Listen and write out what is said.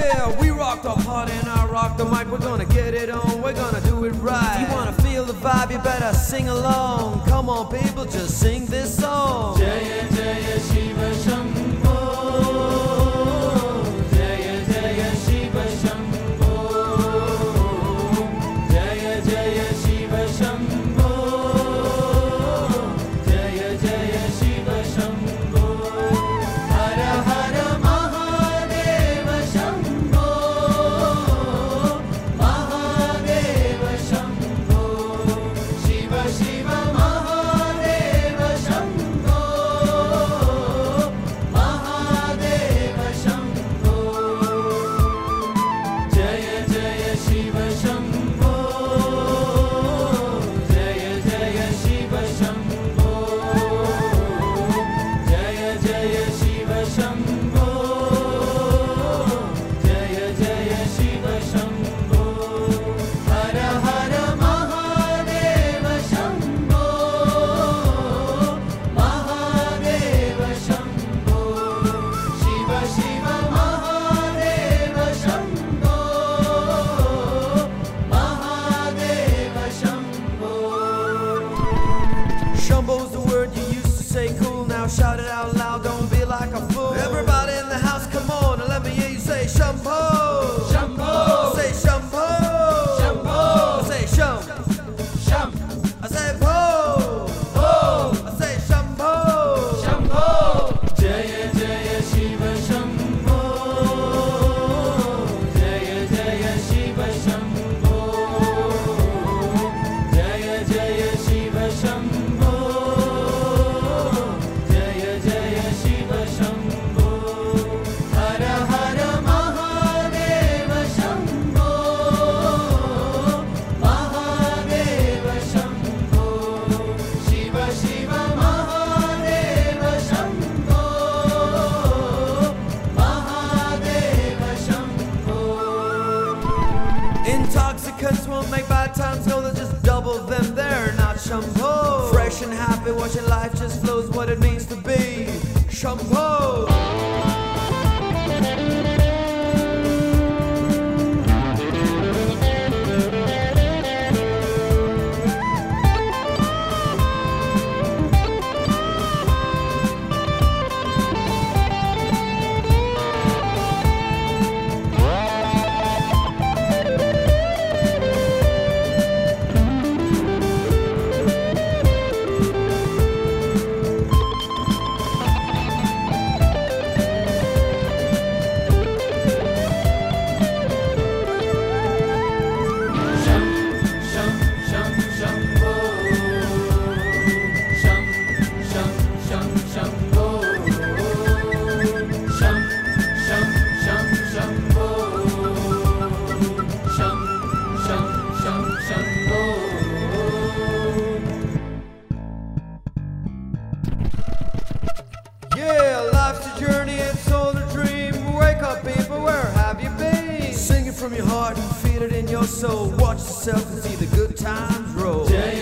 Yeah, we rock the heart and I rock the mic. We're gonna get it on, we're gonna do it right. If you wanna feel the vibe, you better sing along. Come on, people, just sing this shouted Intoxicants won't make bad times go, they'll just double them. They're not shampoo. Fresh and happy, watching life just flows what it means to be shampoo. your heart and feel it in your soul. Watch yourself and see the good times roll. Jay